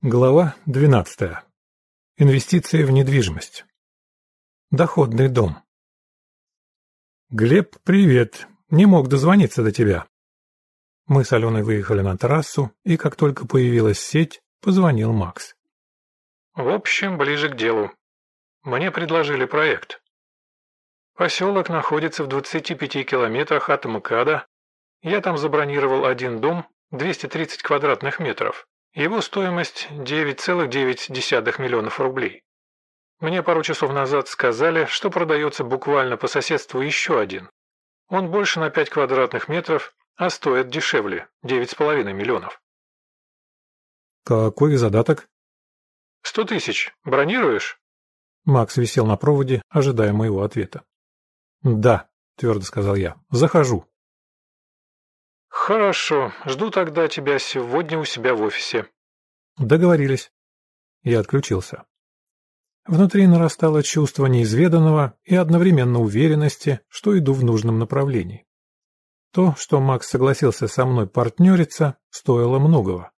Глава 12. Инвестиции в недвижимость. Доходный дом. «Глеб, привет! Не мог дозвониться до тебя». Мы с Аленой выехали на трассу, и как только появилась сеть, позвонил Макс. В общем, ближе к делу. Мне предложили проект. Поселок находится в 25 километрах от МКАДа. Я там забронировал один дом, 230 квадратных метров. Его стоимость 9,9 миллионов рублей. Мне пару часов назад сказали, что продается буквально по соседству еще один. Он больше на 5 квадратных метров, а стоит дешевле – 9,5 миллионов. Какой задаток? Сто тысяч. Бронируешь? Макс висел на проводе, ожидая моего ответа. Да, твердо сказал я. Захожу. «Хорошо, жду тогда тебя сегодня у себя в офисе». Договорились. Я отключился. Внутри нарастало чувство неизведанного и одновременно уверенности, что иду в нужном направлении. То, что Макс согласился со мной партнериться, стоило многого.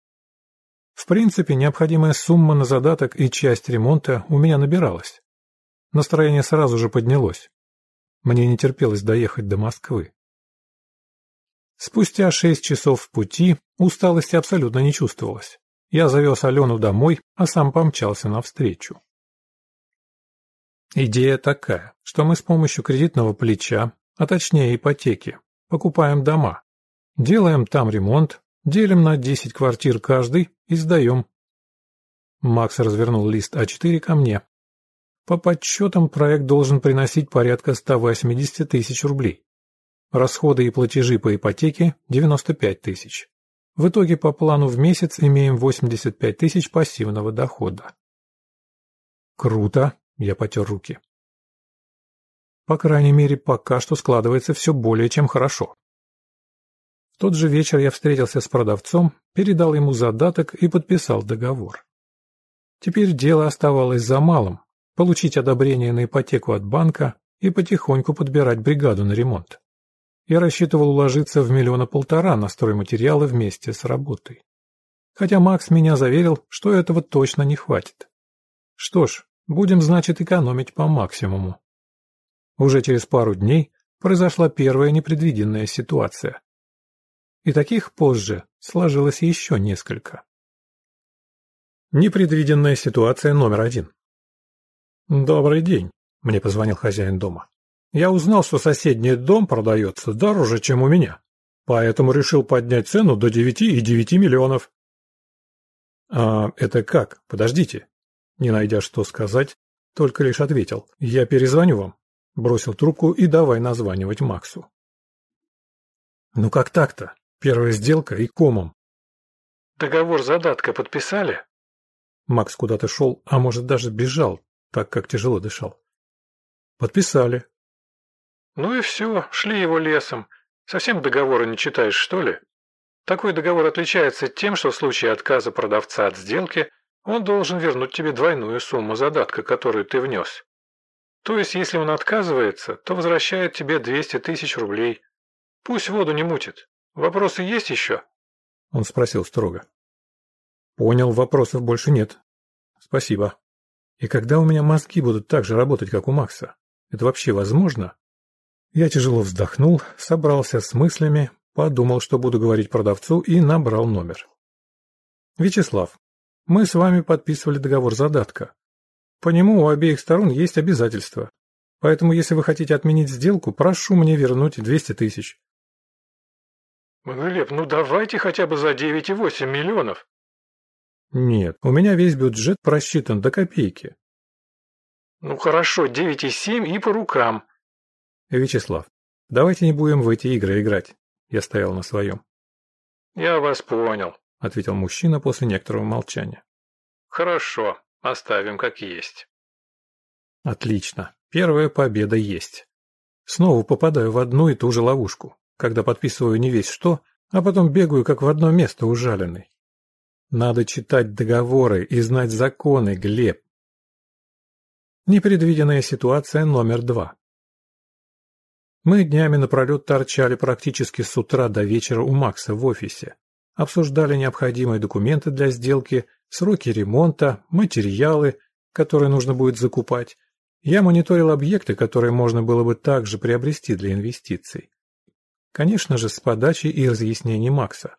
В принципе, необходимая сумма на задаток и часть ремонта у меня набиралась. Настроение сразу же поднялось. Мне не терпелось доехать до Москвы. Спустя шесть часов в пути усталости абсолютно не чувствовалось. Я завез Алену домой, а сам помчался навстречу. Идея такая, что мы с помощью кредитного плеча, а точнее ипотеки, покупаем дома, делаем там ремонт, делим на 10 квартир каждый и сдаем. Макс развернул лист А4 ко мне. По подсчетам проект должен приносить порядка 180 тысяч рублей. Расходы и платежи по ипотеке – 95 тысяч. В итоге по плану в месяц имеем 85 тысяч пассивного дохода. Круто, я потер руки. По крайней мере, пока что складывается все более чем хорошо. В тот же вечер я встретился с продавцом, передал ему задаток и подписал договор. Теперь дело оставалось за малым – получить одобрение на ипотеку от банка и потихоньку подбирать бригаду на ремонт. Я рассчитывал уложиться в миллиона полтора на стройматериалы вместе с работой. Хотя Макс меня заверил, что этого точно не хватит. Что ж, будем, значит, экономить по максимуму. Уже через пару дней произошла первая непредвиденная ситуация. И таких позже сложилось еще несколько. Непредвиденная ситуация номер один. «Добрый день», — мне позвонил хозяин дома. Я узнал, что соседний дом продается дороже, чем у меня, поэтому решил поднять цену до девяти и девяти миллионов. А это как? Подождите. Не найдя что сказать, только лишь ответил. Я перезвоню вам. Бросил трубку и давай названивать Максу. Ну как так-то? Первая сделка и комом. Договор задатка подписали? Макс куда-то шел, а может даже бежал, так как тяжело дышал. Подписали, ну и все, шли его лесом. Совсем договора не читаешь, что ли? Такой договор отличается тем, что в случае отказа продавца от сделки он должен вернуть тебе двойную сумму задатка, которую ты внес. То есть, если он отказывается, то возвращает тебе 200 тысяч рублей. Пусть воду не мутит. Вопросы есть еще?» Он спросил строго. «Понял, вопросов больше нет. Спасибо. И когда у меня мозги будут так же работать, как у Макса? Это вообще возможно?» Я тяжело вздохнул, собрался с мыслями, подумал, что буду говорить продавцу, и набрал номер. «Вячеслав, мы с вами подписывали договор задатка. По нему у обеих сторон есть обязательства. Поэтому, если вы хотите отменить сделку, прошу мне вернуть 200 тысяч». «Глеб, ну давайте хотя бы за 9,8 миллионов». «Нет, у меня весь бюджет просчитан до копейки». «Ну хорошо, 9,7 и по рукам. «Вячеслав, давайте не будем в эти игры играть». Я стоял на своем. «Я вас понял», — ответил мужчина после некоторого молчания. «Хорошо, оставим как есть». «Отлично. Первая победа есть. Снова попадаю в одну и ту же ловушку, когда подписываю не весь что, а потом бегаю как в одно место ужаленный. Надо читать договоры и знать законы, Глеб. Непредвиденная ситуация номер два. Мы днями напролет торчали практически с утра до вечера у Макса в офисе, обсуждали необходимые документы для сделки, сроки ремонта, материалы, которые нужно будет закупать. Я мониторил объекты, которые можно было бы также приобрести для инвестиций. Конечно же, с подачи и разъяснений Макса.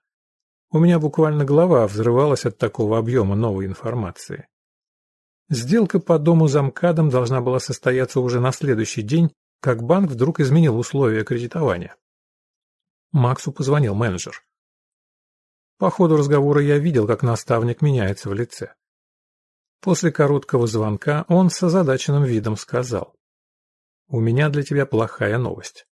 У меня буквально голова взрывалась от такого объема новой информации. Сделка по дому замкадом должна была состояться уже на следующий день, как банк вдруг изменил условия кредитования. Максу позвонил менеджер. По ходу разговора я видел, как наставник меняется в лице. После короткого звонка он с озадаченным видом сказал. «У меня для тебя плохая новость».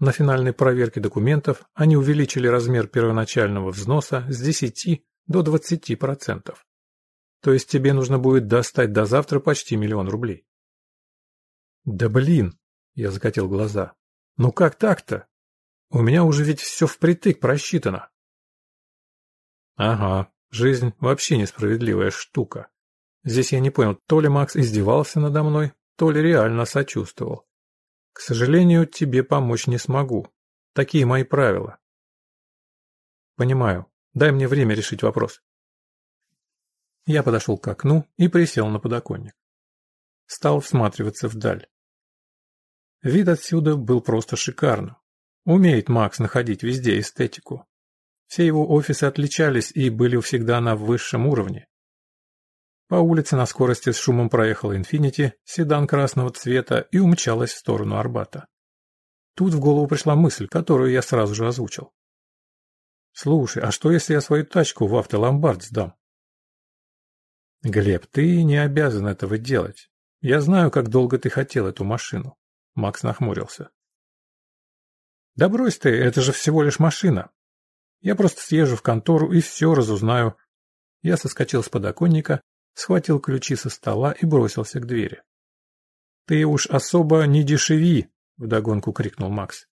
На финальной проверке документов они увеличили размер первоначального взноса с 10 до 20%. То есть тебе нужно будет достать до завтра почти миллион рублей. «Да блин!» – я закатил глаза. «Ну как так-то? У меня уже ведь все впритык просчитано». «Ага, жизнь вообще несправедливая штука. Здесь я не понял, то ли Макс издевался надо мной, то ли реально сочувствовал. К сожалению, тебе помочь не смогу. Такие мои правила. Понимаю. Дай мне время решить вопрос. Я подошел к окну и присел на подоконник. Стал всматриваться вдаль. Вид отсюда был просто шикарным. Умеет Макс находить везде эстетику. Все его офисы отличались и были всегда на высшем уровне. По улице на скорости с шумом проехала «Инфинити», седан красного цвета, и умчалась в сторону Арбата. Тут в голову пришла мысль, которую я сразу же озвучил. «Слушай, а что, если я свою тачку в автоломбард сдам?» «Глеб, ты не обязан этого делать. Я знаю, как долго ты хотел эту машину». Макс нахмурился. «Да брось ты, это же всего лишь машина. Я просто съезжу в контору и все разузнаю». Я соскочил с подоконника схватил ключи со стола и бросился к двери. «Ты уж особо не дешеви!» — вдогонку крикнул Макс.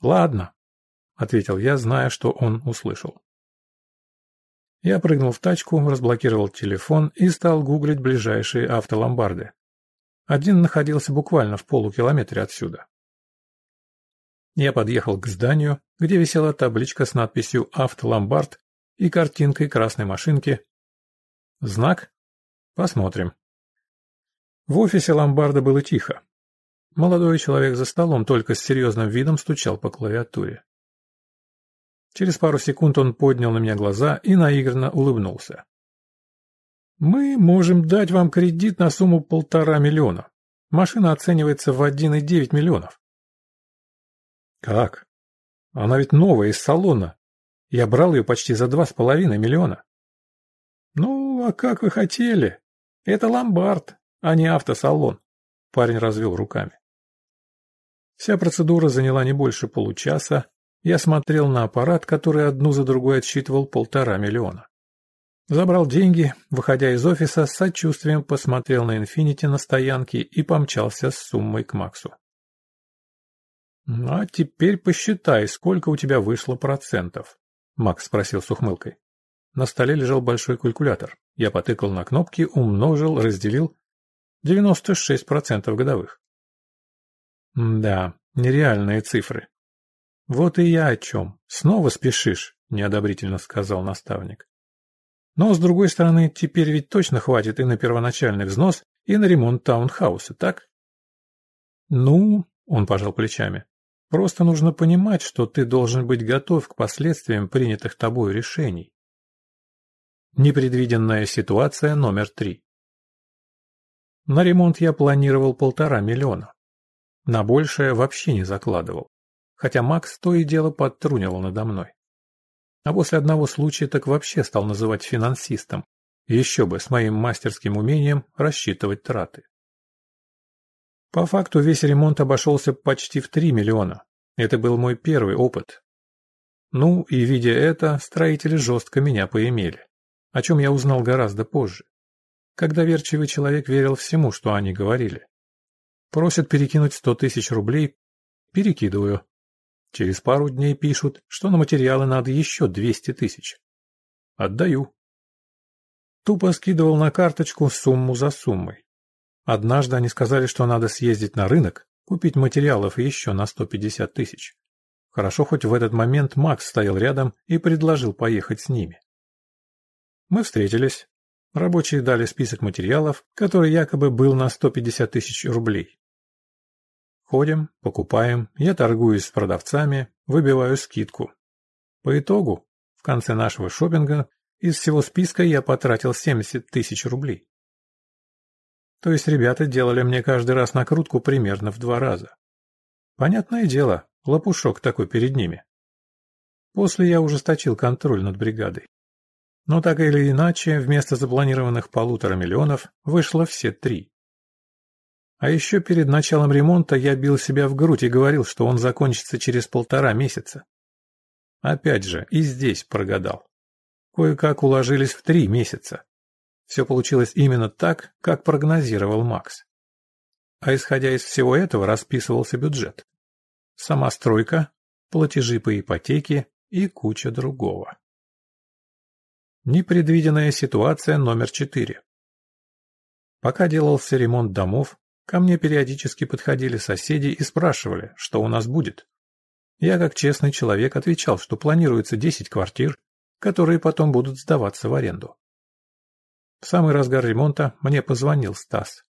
«Ладно», — ответил я, зная, что он услышал. Я прыгнул в тачку, разблокировал телефон и стал гуглить ближайшие автоломбарды. Один находился буквально в полукилометре отсюда. Я подъехал к зданию, где висела табличка с надписью «Автоломбард» и картинкой красной машинки. Знак Посмотрим. В офисе ломбарда было тихо. Молодой человек за столом только с серьезным видом стучал по клавиатуре. Через пару секунд он поднял на меня глаза и наигранно улыбнулся. «Мы можем дать вам кредит на сумму полтора миллиона. Машина оценивается в 1,9 миллионов». «Как? Она ведь новая, из салона. Я брал ее почти за два с половиной миллиона». «Ну, а как вы хотели?» Это ломбард, а не автосалон. Парень развел руками. Вся процедура заняла не больше получаса. Я смотрел на аппарат, который одну за другой отсчитывал полтора миллиона. Забрал деньги, выходя из офиса, с сочувствием посмотрел на «Инфинити» на стоянке и помчался с суммой к Максу. «А теперь посчитай, сколько у тебя вышло процентов?» Макс спросил с ухмылкой. На столе лежал большой калькулятор. Я потыкал на кнопки, умножил, разделил. 96% годовых. Да, нереальные цифры. Вот и я о чем. Снова спешишь, неодобрительно сказал наставник. Но, с другой стороны, теперь ведь точно хватит и на первоначальный взнос, и на ремонт таунхауса, так? Ну, он пожал плечами. Просто нужно понимать, что ты должен быть готов к последствиям принятых тобой решений. Непредвиденная ситуация номер три. На ремонт я планировал полтора миллиона. На большее вообще не закладывал. Хотя Макс то и дело подтрунивал надо мной. А после одного случая так вообще стал называть финансистом. Еще бы, с моим мастерским умением рассчитывать траты. По факту весь ремонт обошелся почти в 3 миллиона. Это был мой первый опыт. Ну и видя это, строители жестко меня поимели о чем я узнал гораздо позже, когда верчивый человек верил всему, что они говорили. Просят перекинуть сто тысяч рублей, перекидываю. Через пару дней пишут, что на материалы надо еще двести тысяч. Отдаю. Тупо скидывал на карточку сумму за суммой. Однажды они сказали, что надо съездить на рынок, купить материалов еще на сто пятьдесят тысяч. Хорошо, хоть в этот момент Макс стоял рядом и предложил поехать с ними. Мы встретились. Рабочие дали список материалов, который якобы был на 150 тысяч рублей. Ходим, покупаем, я торгуюсь с продавцами, выбиваю скидку. По итогу, в конце нашего шопинга, из всего списка я потратил 70 тысяч рублей. То есть ребята делали мне каждый раз накрутку примерно в два раза. Понятное дело, лопушок такой перед ними. После я ужесточил контроль над бригадой. Но так или иначе, вместо запланированных полутора миллионов вышло все три. А еще перед началом ремонта я бил себя в грудь и говорил, что он закончится через полтора месяца. Опять же, и здесь прогадал. Кое-как уложились в три месяца. Все получилось именно так, как прогнозировал Макс. А исходя из всего этого расписывался бюджет. Сама стройка, платежи по ипотеке и куча другого. Непредвиденная ситуация номер четыре. Пока делался ремонт домов, ко мне периодически подходили соседи и спрашивали, что у нас будет. Я, как честный человек, отвечал, что планируется 10 квартир, которые потом будут сдаваться в аренду. В самый разгар ремонта мне позвонил Стас.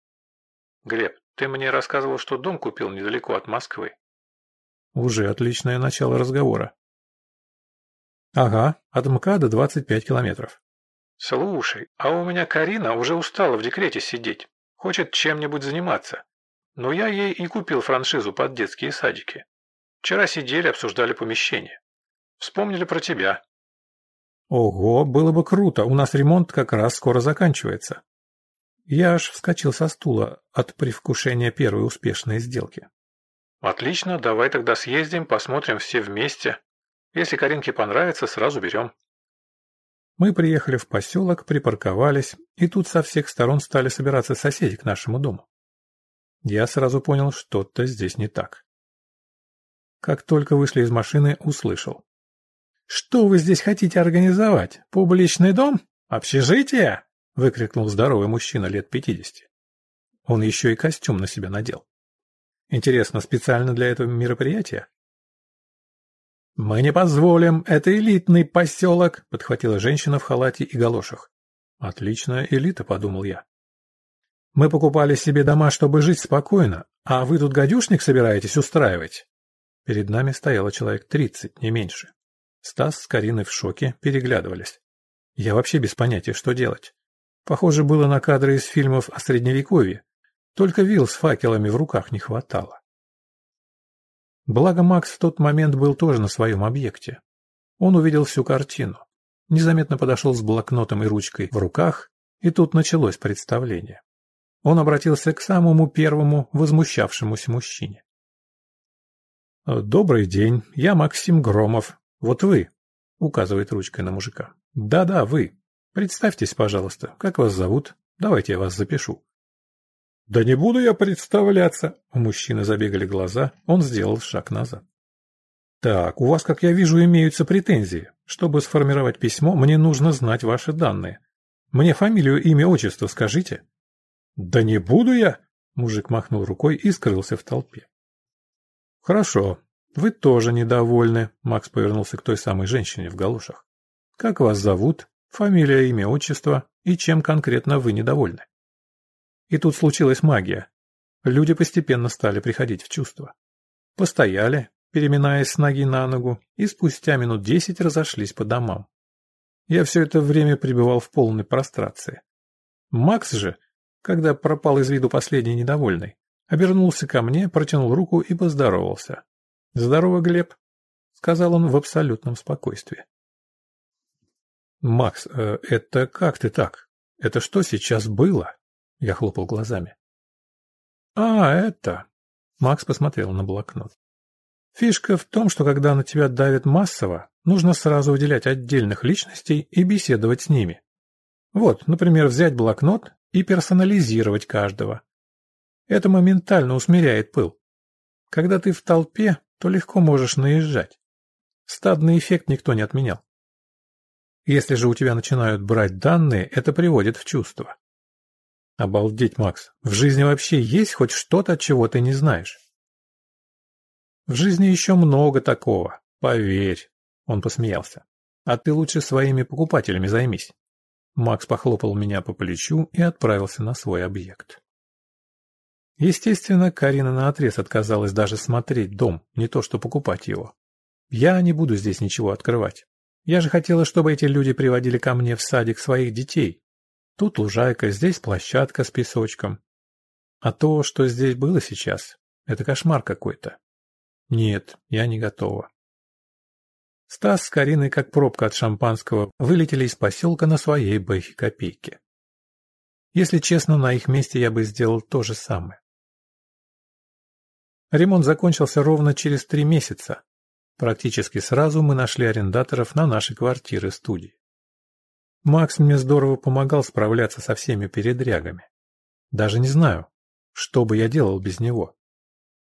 «Глеб, ты мне рассказывал, что дом купил недалеко от Москвы». Уже отличное начало разговора. «Ага, от МКАДа 25 километров». «Слушай, а у меня Карина уже устала в декрете сидеть. Хочет чем-нибудь заниматься. Но я ей и купил франшизу под детские садики. Вчера сидели, обсуждали помещение. Вспомнили про тебя. Ого, было бы круто, у нас ремонт как раз скоро заканчивается. Я аж вскочил со стула от привкушения первой успешной сделки. Отлично, давай тогда съездим, посмотрим все вместе. Если Каринке понравится, сразу берем. Мы приехали в поселок, припарковались, и тут со всех сторон стали собираться соседи к нашему дому. Я сразу понял, что-то здесь не так. Как только вышли из машины, услышал. «Что вы здесь хотите организовать? Публичный дом? Общежитие?» — выкрикнул здоровый мужчина лет пятидесяти. Он еще и костюм на себя надел. Интересно, специально для этого мероприятия? «Мы не позволим, это элитный поселок», — подхватила женщина в халате и галошах. «Отличная элита», — подумал я. «Мы покупали себе дома, чтобы жить спокойно, а вы тут гадюшник собираетесь устраивать?» Перед нами стояло человек тридцать, не меньше. Стас с Кариной в шоке переглядывались. Я вообще без понятия, что делать. Похоже было на кадры из фильмов о Средневековье. Только вил с факелами в руках не хватало. Благо Макс в тот момент был тоже на своем объекте. Он увидел всю картину. Незаметно подошел с блокнотом и ручкой в руках, и тут началось представление. Он обратился к самому первому возмущавшемуся мужчине. «Добрый день, я Максим Громов, «Вот вы», — указывает ручкой на мужика. «Да-да, вы. Представьтесь, пожалуйста, как вас зовут? Давайте я вас запишу». «Да не буду я представляться!» У мужчины забегали глаза, он сделал шаг назад. «Так, у вас, как я вижу, имеются претензии. Чтобы сформировать письмо, мне нужно знать ваши данные. Мне фамилию, имя, отчество скажите». «Да не буду я!» Мужик махнул рукой и скрылся в толпе. «Хорошо, «Вы тоже недовольны», — Макс повернулся к той самой женщине в галошах. «Как вас зовут? Фамилия, имя, отчество? И чем конкретно вы недовольны?» И тут случилась магия. Люди постепенно стали приходить в чувство. Постояли, переминаясь с ноги на ногу, и спустя минут десять разошлись по домам. Я все это время пребывал в полной прострации. Макс же, когда пропал из виду последний недовольный, обернулся ко мне, протянул руку и поздоровался. «Здорово, Глеб», — сказал он в абсолютном спокойствии. «Макс, э, это как ты так? Это что сейчас было?» Я хлопал глазами. «А, это...» Макс посмотрел на блокнот. «Фишка в том, что когда на тебя давит массово, нужно сразу выделять отдельных личностей и беседовать с ними. Вот, например, взять блокнот и персонализировать каждого. Это моментально усмиряет пыл. Когда ты в толпе, то легко можешь наезжать. Стадный эффект никто не отменял. Если же у тебя начинают брать данные, это приводит в чувство. Обалдеть, Макс, в жизни вообще есть хоть что-то, чего ты не знаешь? В жизни еще много такого, поверь, он посмеялся. А ты лучше своими покупателями займись. Макс похлопал меня по плечу и отправился на свой объект. Естественно, Карина наотрез отказалась даже смотреть дом, не то что покупать его. Я не буду здесь ничего открывать. Я же хотела, чтобы эти люди приводили ко мне в садик своих детей. Тут лужайка, здесь площадка с песочком. А то, что здесь было сейчас, это кошмар какой-то. Нет, я не готова. Стас с Кариной, как пробка от шампанского, вылетели из поселка на своей бэхе-копейке. Если честно, на их месте я бы сделал то же самое. Ремонт закончился ровно через три месяца. Практически сразу мы нашли арендаторов на наши квартиры-студии. Макс мне здорово помогал справляться со всеми передрягами. Даже не знаю, что бы я делал без него.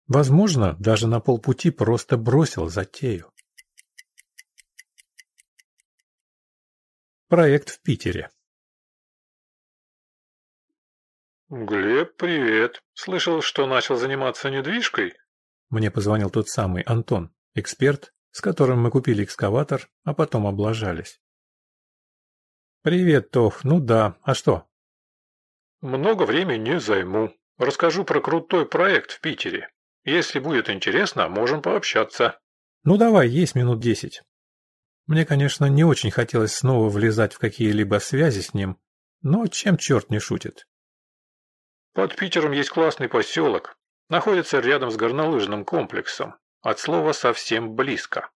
Возможно, даже на полпути просто бросил затею. Проект в Питере. «Глеб, привет. Слышал, что начал заниматься недвижкой?» Мне позвонил тот самый Антон, эксперт, с которым мы купили экскаватор, а потом облажались. «Привет, Тох. Ну да. А что?» «Много времени не займу. Расскажу про крутой проект в Питере. Если будет интересно, можем пообщаться». «Ну давай, есть минут десять. Мне, конечно, не очень хотелось снова влезать в какие-либо связи с ним, но чем черт не шутит. Под Питером есть классный поселок. Находится рядом с горнолыжным комплексом. От слова совсем близко.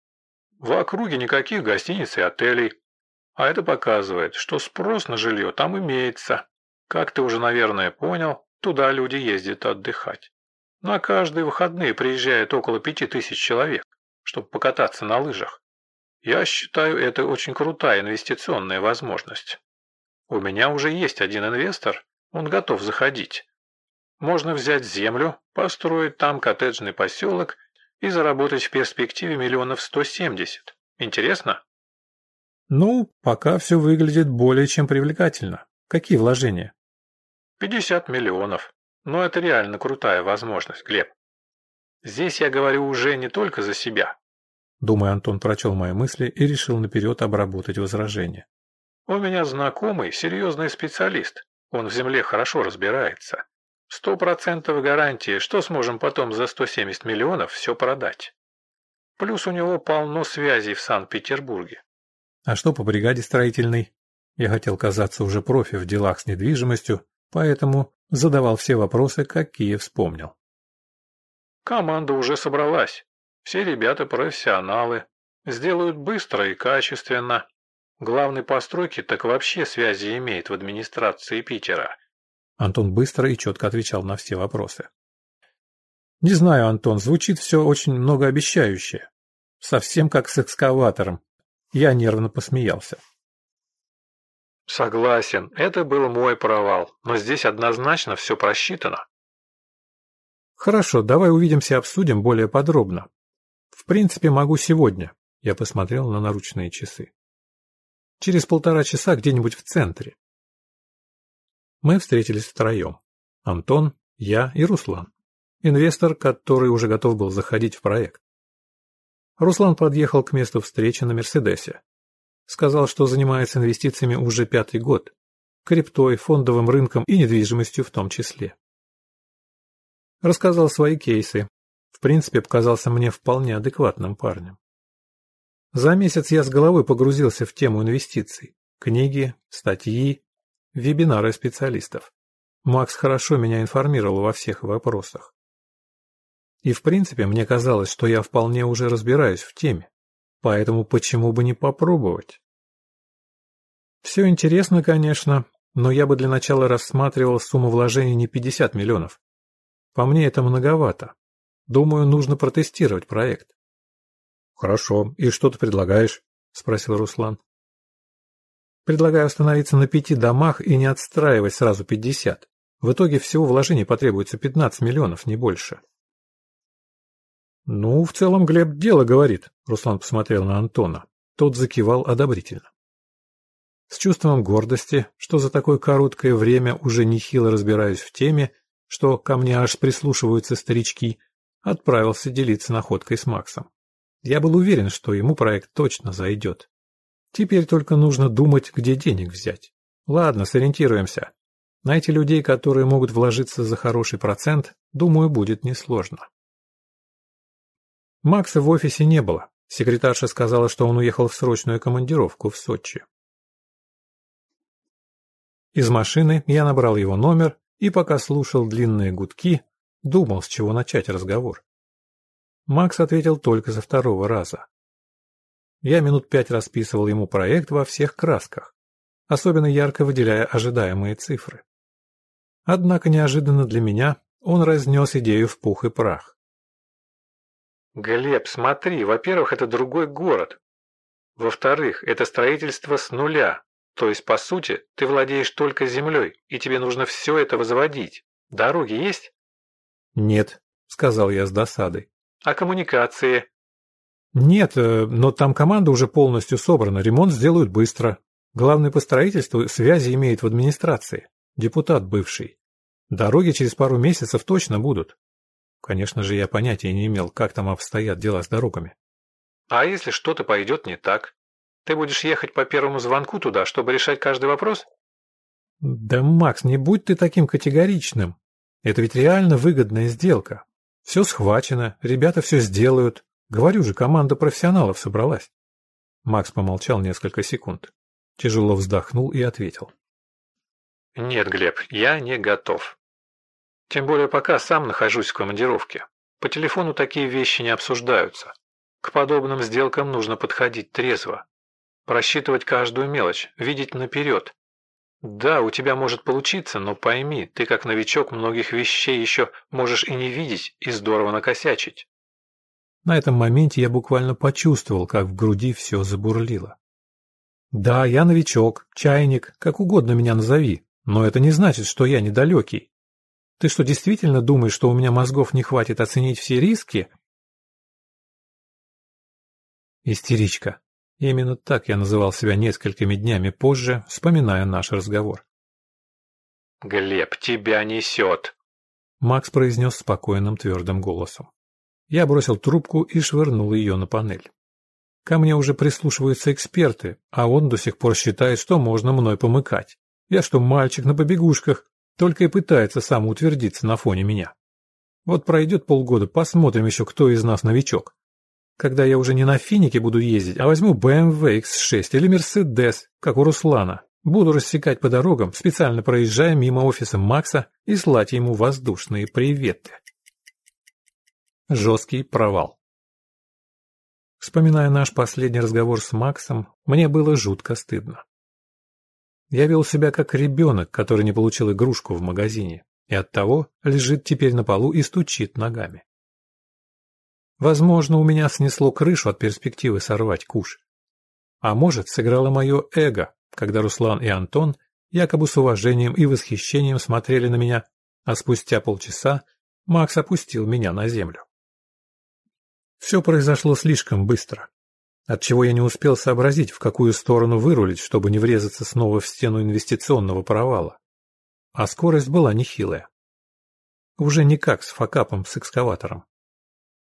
В округе никаких гостиниц и отелей. А это показывает, что спрос на жилье там имеется. Как ты уже, наверное, понял, туда люди ездят отдыхать. На каждые выходные приезжает около пяти тысяч человек, чтобы покататься на лыжах. Я считаю, это очень крутая инвестиционная возможность. У меня уже есть один инвестор, он готов заходить. Можно взять землю, построить там коттеджный поселок и заработать в перспективе миллионов сто семьдесят. Интересно? Ну, пока все выглядит более чем привлекательно. Какие вложения? Пятьдесят миллионов. Но это реально крутая возможность, Глеб. Здесь я говорю уже не только за себя, Думаю, Антон прочел мои мысли и решил наперед обработать возражение. «У меня знакомый серьезный специалист. Он в земле хорошо разбирается. Сто процентов гарантии, что сможем потом за 170 миллионов все продать. Плюс у него полно связей в Санкт-Петербурге». «А что по бригаде строительной?» Я хотел казаться уже профи в делах с недвижимостью, поэтому задавал все вопросы, какие вспомнил. «Команда уже собралась. Все ребята профессионалы. Сделают быстро и качественно. Главный постройки так вообще связи имеет в администрации Питера. Антон быстро и четко отвечал на все вопросы. Не знаю, Антон, звучит все очень многообещающе. Совсем как с экскаватором. Я нервно посмеялся. Согласен, это был мой провал, но здесь однозначно все просчитано. Хорошо, давай увидимся и обсудим более подробно. В принципе, могу сегодня. Я посмотрел на наручные часы. Через полтора часа где-нибудь в центре. Мы встретились втроем. Антон, я и Руслан. Инвестор, который уже готов был заходить в проект. Руслан подъехал к месту встречи на Мерседесе. Сказал, что занимается инвестициями уже пятый год. Криптой, фондовым рынком и недвижимостью в том числе. Рассказал свои кейсы, в принципе, показался мне вполне адекватным парнем. За месяц я с головой погрузился в тему инвестиций. Книги, статьи, вебинары специалистов. Макс хорошо меня информировал во всех вопросах. И в принципе мне казалось, что я вполне уже разбираюсь в теме. Поэтому почему бы не попробовать? Все интересно, конечно, но я бы для начала рассматривал сумму вложений не 50 миллионов. По мне это многовато. Думаю, нужно протестировать проект. Хорошо. И что ты предлагаешь? Спросил Руслан. Предлагаю остановиться на пяти домах и не отстраивать сразу пятьдесят. В итоге всего вложений потребуется пятнадцать миллионов, не больше. Ну, в целом Глеб дело говорит, Руслан посмотрел на Антона. Тот закивал одобрительно. С чувством гордости, что за такое короткое время уже нехило разбираюсь в теме, что ко мне аж прислушиваются старички, отправился делиться находкой с Максом. Я был уверен, что ему проект точно зайдет. Теперь только нужно думать, где денег взять. Ладно, сориентируемся. Найти людей, которые могут вложиться за хороший процент, думаю, будет несложно. Макса в офисе не было. Секретарша сказала, что он уехал в срочную командировку в Сочи. Из машины я набрал его номер и, пока слушал длинные гудки, думал, с чего начать разговор. Макс ответил только за второго раза. Я минут пять расписывал ему проект во всех красках, особенно ярко выделяя ожидаемые цифры. Однако неожиданно для меня он разнес идею в пух и прах. «Глеб, смотри, во-первых, это другой город. Во-вторых, это строительство с нуля. То есть, по сути, ты владеешь только землей, и тебе нужно все это возводить. Дороги есть?» «Нет», — сказал я с досадой. «А коммуникации?» «Нет, э, но там команда уже полностью собрана, ремонт сделают быстро. Главный по строительству связи имеет в администрации, депутат бывший. Дороги через пару месяцев точно будут. Конечно же, я понятия не имел, как там обстоят дела с дорогами. А если что-то пойдет не так? Ты будешь ехать по первому звонку туда, чтобы решать каждый вопрос? Да, Макс, не будь ты таким категоричным. Это ведь реально выгодная сделка. Все схвачено, ребята все сделают. Говорю же, команда профессионалов собралась. Макс помолчал несколько секунд. Тяжело вздохнул и ответил. Нет, Глеб, я не готов. Тем более пока сам нахожусь в командировке. По телефону такие вещи не обсуждаются. К подобным сделкам нужно подходить трезво. Просчитывать каждую мелочь, видеть наперед. Да, у тебя может получиться, но пойми, ты как новичок многих вещей еще можешь и не видеть, и здорово накосячить. На этом моменте я буквально почувствовал, как в груди все забурлило. Да, я новичок, чайник, как угодно меня назови, но это не значит, что я недалекий. Ты что, действительно думаешь, что у меня мозгов не хватит оценить все риски? Истеричка. Именно так я называл себя несколькими днями позже, вспоминая наш разговор. «Глеб, тебя несет!» Макс произнес спокойным твердым голосом. Я бросил трубку и швырнул ее на панель. Ко мне уже прислушиваются эксперты, а он до сих пор считает, что можно мной помыкать. Я что, мальчик на побегушках? Только и пытается самоутвердиться на фоне меня. Вот пройдет полгода, посмотрим еще, кто из нас новичок. Когда я уже не на финике буду ездить, а возьму BMW X6 или Mercedes, как у Руслана. Буду рассекать по дорогам, специально проезжая мимо офиса Макса и слать ему воздушные приветы. Жесткий провал. Вспоминая наш последний разговор с Максом, мне было жутко стыдно. Я вел себя как ребенок, который не получил игрушку в магазине, и оттого лежит теперь на полу и стучит ногами. Возможно, у меня снесло крышу от перспективы сорвать куш. А может, сыграло мое эго, когда Руслан и Антон якобы с уважением и восхищением смотрели на меня, а спустя полчаса Макс опустил меня на землю. Все произошло слишком быстро отчего я не успел сообразить, в какую сторону вырулить, чтобы не врезаться снова в стену инвестиционного провала. А скорость была нехилая. Уже не как с факапом с экскаватором.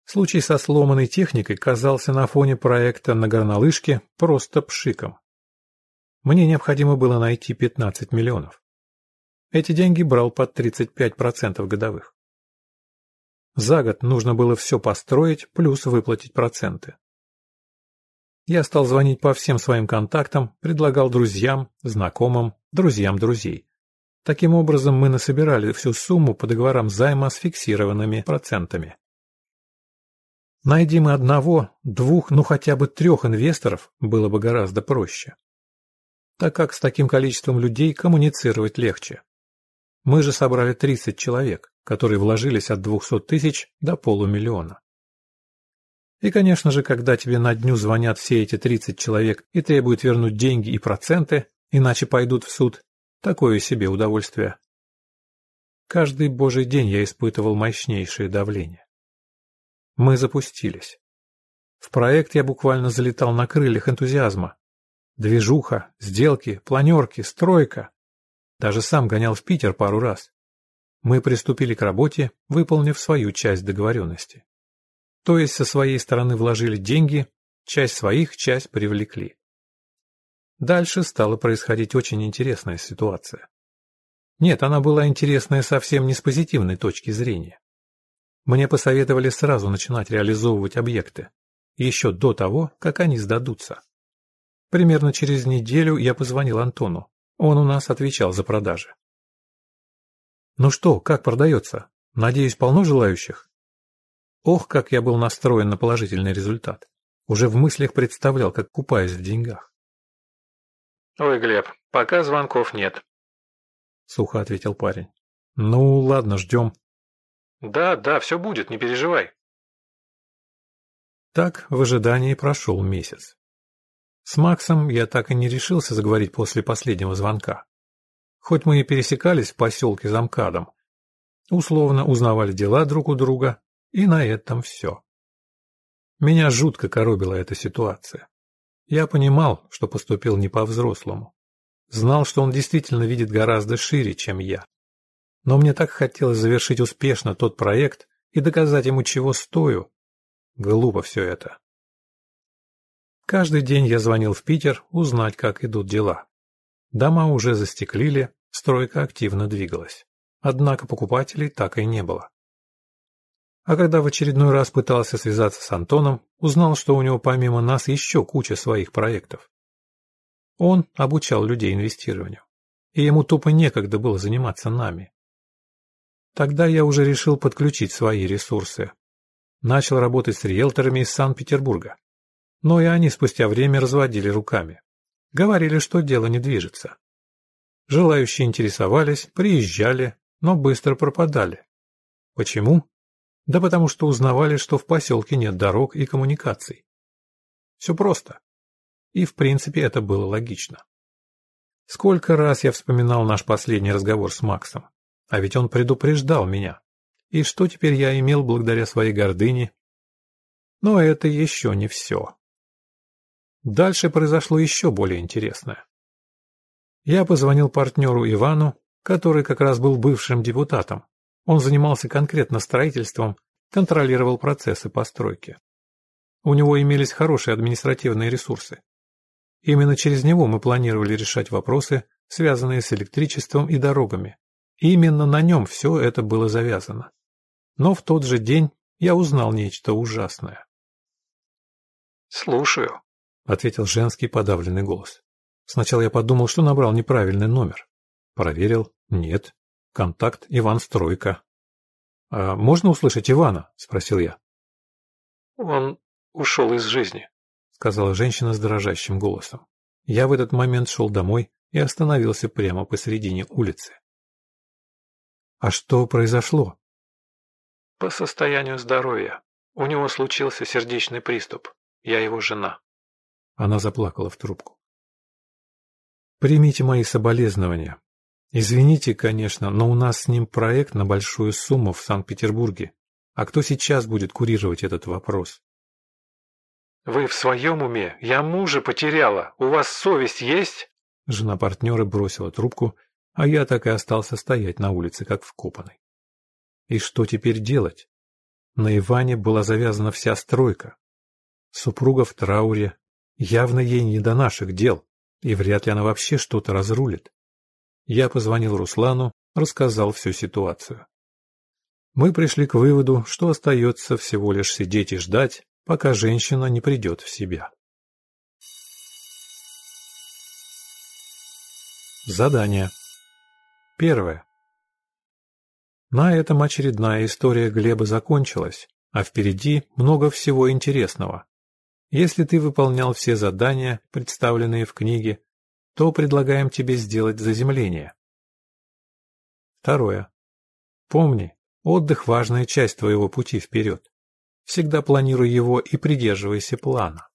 Случай со сломанной техникой казался на фоне проекта на горнолыжке просто пшиком. Мне необходимо было найти 15 миллионов. Эти деньги брал под 35% годовых. За год нужно было все построить, плюс выплатить проценты. Я стал звонить по всем своим контактам, предлагал друзьям, знакомым, друзьям друзей. Таким образом, мы насобирали всю сумму по договорам займа с фиксированными процентами. Найди мы одного, двух, ну хотя бы трех инвесторов, было бы гораздо проще. Так как с таким количеством людей коммуницировать легче. Мы же собрали 30 человек, которые вложились от 200 тысяч до полумиллиона. И, конечно же, когда тебе на дню звонят все эти 30 человек и требуют вернуть деньги и проценты, иначе пойдут в суд, такое себе удовольствие. Каждый божий день я испытывал мощнейшее давление. Мы запустились. В проект я буквально залетал на крыльях энтузиазма. Движуха, сделки, планерки, стройка. Даже сам гонял в Питер пару раз. Мы приступили к работе, выполнив свою часть договоренности. То есть со своей стороны вложили деньги, часть своих, часть привлекли. Дальше стала происходить очень интересная ситуация. Нет, она была интересная совсем не с позитивной точки зрения. Мне посоветовали сразу начинать реализовывать объекты, еще до того, как они сдадутся. Примерно через неделю я позвонил Антону. Он у нас отвечал за продажи. «Ну что, как продается? Надеюсь, полно желающих?» Ох, как я был настроен на положительный результат. Уже в мыслях представлял, как купаюсь в деньгах. «Ой, Глеб, пока звонков нет», — сухо ответил парень. «Ну, ладно, ждем». «Да, да, все будет, не переживай». Так в ожидании прошел месяц. С Максом я так и не решился заговорить после последнего звонка. Хоть мы и пересекались в поселке за МКАДом, условно узнавали дела друг у друга, и на этом все. Меня жутко коробила эта ситуация. Я понимал, что поступил не по-взрослому. Знал, что он действительно видит гораздо шире, чем я. Но мне так хотелось завершить успешно тот проект и доказать ему, чего стою. Глупо все это. Каждый день я звонил в Питер узнать, как идут дела. Дома уже застеклили, стройка активно двигалась. Однако покупателей так и не было. А когда в очередной раз пытался связаться с Антоном, узнал, что у него помимо нас еще куча своих проектов. Он обучал людей инвестированию, и ему тупо некогда было заниматься нами. Тогда я уже решил подключить свои ресурсы. Начал работать с риэлторами из Санкт-Петербурга. Но и они спустя время разводили руками. Говорили, что дело не движется. Желающие интересовались, приезжали, но быстро пропадали. Почему? Да потому что узнавали, что в поселке нет дорог и коммуникаций. Все просто. И в принципе это было логично. Сколько раз я вспоминал наш последний разговор с Максом. А ведь он предупреждал меня. И что теперь я имел благодаря своей гордыне? Но это еще не все. Дальше произошло еще более интересное. Я позвонил партнеру Ивану, который как раз был бывшим депутатом, он занимался конкретно строительством, контролировал процессы постройки. У него имелись хорошие административные ресурсы. Именно через него мы планировали решать вопросы, связанные с электричеством и дорогами. И именно на нем все это было завязано. Но в тот же день я узнал нечто ужасное. «Слушаю», — ответил женский подавленный голос. Сначала я подумал, что набрал неправильный номер. Проверил. Нет. Контакт Иван Стройка. «А можно услышать Ивана?» – спросил я. «Он ушел из жизни», – сказала женщина с дрожащим голосом. Я в этот момент шел домой и остановился прямо посередине улицы. «А что произошло?» «По состоянию здоровья. У него случился сердечный приступ. Я его жена». Она заплакала в трубку. «Примите мои соболезнования. Извините, конечно, но у нас с ним проект на большую сумму в Санкт-Петербурге. А кто сейчас будет курировать этот вопрос? Вы в своем уме? Я мужа потеряла. У вас совесть есть? Жена партнера бросила трубку, а я так и остался стоять на улице, как вкопанный. И что теперь делать? На Иване была завязана вся стройка. Супруга в трауре. Явно ей не до наших дел, и вряд ли она вообще что-то разрулит. Я позвонил Руслану, рассказал всю ситуацию. Мы пришли к выводу, что остается всего лишь сидеть и ждать, пока женщина не придет в себя. Задание. Первое. На этом очередная история Глеба закончилась, а впереди много всего интересного. Если ты выполнял все задания, представленные в книге, то предлагаем тебе сделать заземление. Второе. Помни, отдых – важная часть твоего пути вперед. Всегда планируй его и придерживайся плана.